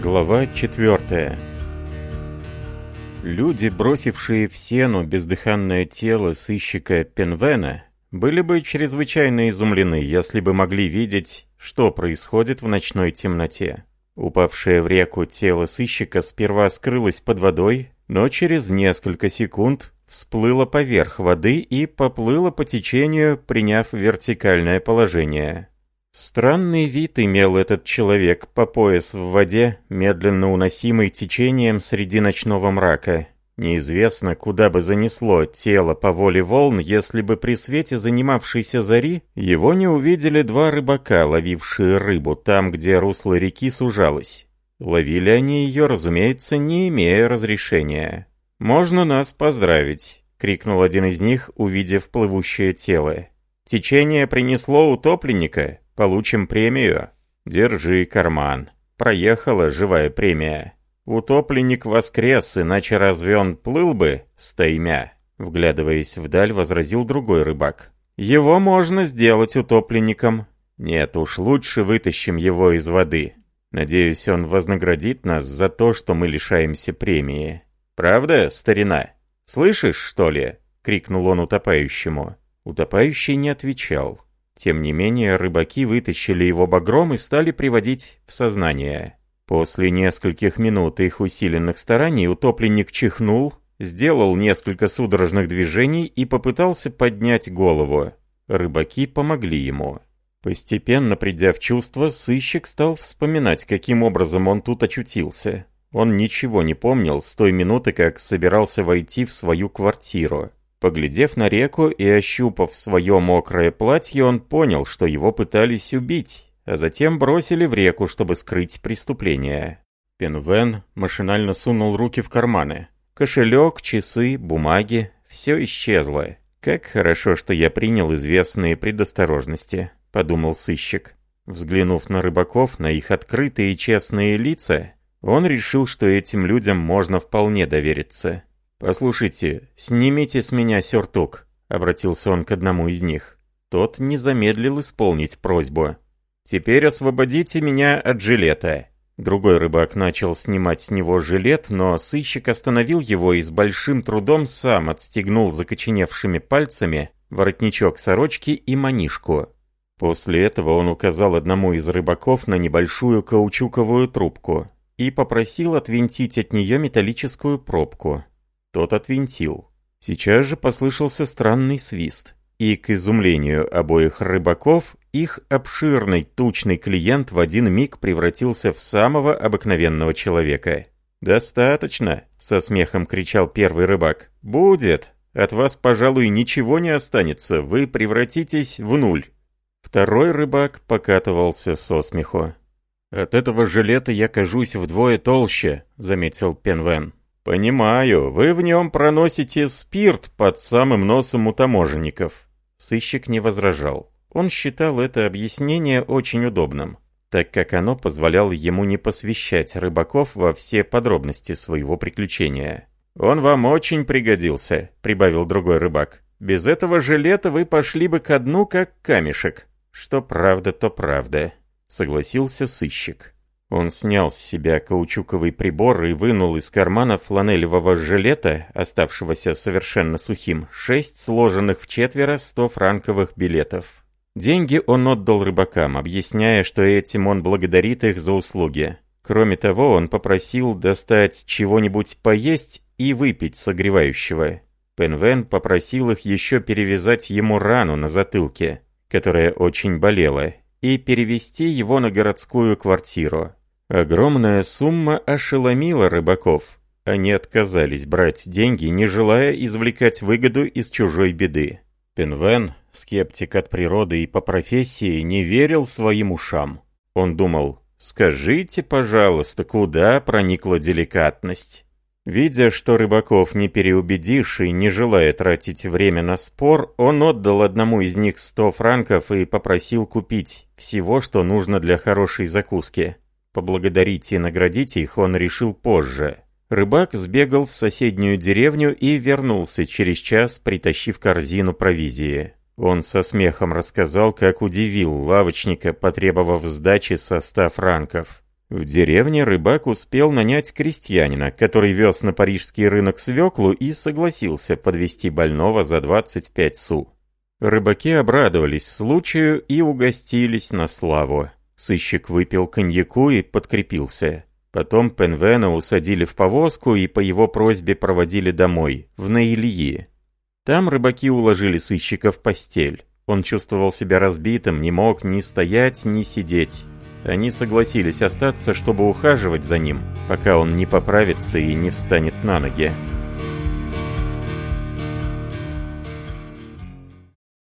Глава 4 Люди, бросившие в сену бездыханное тело сыщика Пенвена, были бы чрезвычайно изумлены, если бы могли видеть, что происходит в ночной темноте. Упавшее в реку тело сыщика сперва скрылось под водой, но через несколько секунд всплыло поверх воды и поплыло по течению, приняв вертикальное положение. Странный вид имел этот человек по пояс в воде, медленно уносимый течением среди ночного мрака. Неизвестно, куда бы занесло тело по воле волн, если бы при свете занимавшейся зари его не увидели два рыбака, ловившие рыбу там, где русло реки сужалось. Ловили они ее, разумеется, не имея разрешения. «Можно нас поздравить!» — крикнул один из них, увидев плывущее тело. «Течение принесло утопленника!» Получим премию? Держи карман. Проехала живая премия. Утопленник воскрес, иначе разве он плыл бы, стоймя? Вглядываясь вдаль, возразил другой рыбак. Его можно сделать утопленником. Нет, уж лучше вытащим его из воды. Надеюсь, он вознаградит нас за то, что мы лишаемся премии. Правда, старина? Слышишь, что ли? Крикнул он утопающему. Утопающий не отвечал. Тем не менее, рыбаки вытащили его багром и стали приводить в сознание. После нескольких минут их усиленных стараний утопленник чихнул, сделал несколько судорожных движений и попытался поднять голову. Рыбаки помогли ему. Постепенно придя в чувство, сыщик стал вспоминать, каким образом он тут очутился. Он ничего не помнил с той минуты, как собирался войти в свою квартиру. Поглядев на реку и ощупав свое мокрое платье, он понял, что его пытались убить, а затем бросили в реку, чтобы скрыть преступление. Пенвен машинально сунул руки в карманы. Кошелек, часы, бумаги — все исчезло. «Как хорошо, что я принял известные предосторожности», — подумал сыщик. Взглянув на рыбаков, на их открытые и честные лица, он решил, что этим людям можно вполне довериться. «Послушайте, снимите с меня сюртук», — обратился он к одному из них. Тот не замедлил исполнить просьбу. «Теперь освободите меня от жилета». Другой рыбак начал снимать с него жилет, но сыщик остановил его и с большим трудом сам отстегнул закоченевшими пальцами воротничок сорочки и манишку. После этого он указал одному из рыбаков на небольшую каучуковую трубку и попросил отвинтить от нее металлическую пробку. Тот отвинтил. Сейчас же послышался странный свист. И, к изумлению обоих рыбаков, их обширный тучный клиент в один миг превратился в самого обыкновенного человека. «Достаточно!» — со смехом кричал первый рыбак. «Будет! От вас, пожалуй, ничего не останется, вы превратитесь в нуль!» Второй рыбак покатывался со смеху. «От этого жилета я кажусь вдвое толще», — заметил Пенвен. «Понимаю, вы в нем проносите спирт под самым носом у таможенников». Сыщик не возражал. Он считал это объяснение очень удобным, так как оно позволяло ему не посвящать рыбаков во все подробности своего приключения. «Он вам очень пригодился», — прибавил другой рыбак. «Без этого жилета вы пошли бы ко дну, как камешек». «Что правда, то правда», — согласился сыщик. Он снял с себя каучуковый прибор и вынул из кармана фланелевого жилета, оставшегося совершенно сухим, шесть сложенных в четверо сто франковых билетов. Деньги он отдал рыбакам, объясняя, что этим он благодарит их за услуги. Кроме того, он попросил достать чего-нибудь поесть и выпить согревающего. Пенвен попросил их еще перевязать ему рану на затылке, которая очень болела, и перевести его на городскую квартиру. Огромная сумма ошеломила рыбаков. Они отказались брать деньги, не желая извлекать выгоду из чужой беды. Пенвен, скептик от природы и по профессии, не верил своим ушам. Он думал, «Скажите, пожалуйста, куда проникла деликатность?» Видя, что рыбаков не переубедишь и не желая тратить время на спор, он отдал одному из них сто франков и попросил купить всего, что нужно для хорошей закуски. Поблагодарить и наградить их он решил позже. Рыбак сбегал в соседнюю деревню и вернулся через час, притащив корзину провизии. Он со смехом рассказал, как удивил лавочника, потребовав сдачи со ста франков. В деревне рыбак успел нанять крестьянина, который вез на парижский рынок свеклу и согласился подвести больного за 25 су. Рыбаки обрадовались случаю и угостились на славу. Сыщик выпил коньяку и подкрепился. Потом Пенвена усадили в повозку и по его просьбе проводили домой, в Наильи. Там рыбаки уложили сыщика в постель. Он чувствовал себя разбитым, не мог ни стоять, ни сидеть. Они согласились остаться, чтобы ухаживать за ним, пока он не поправится и не встанет на ноги.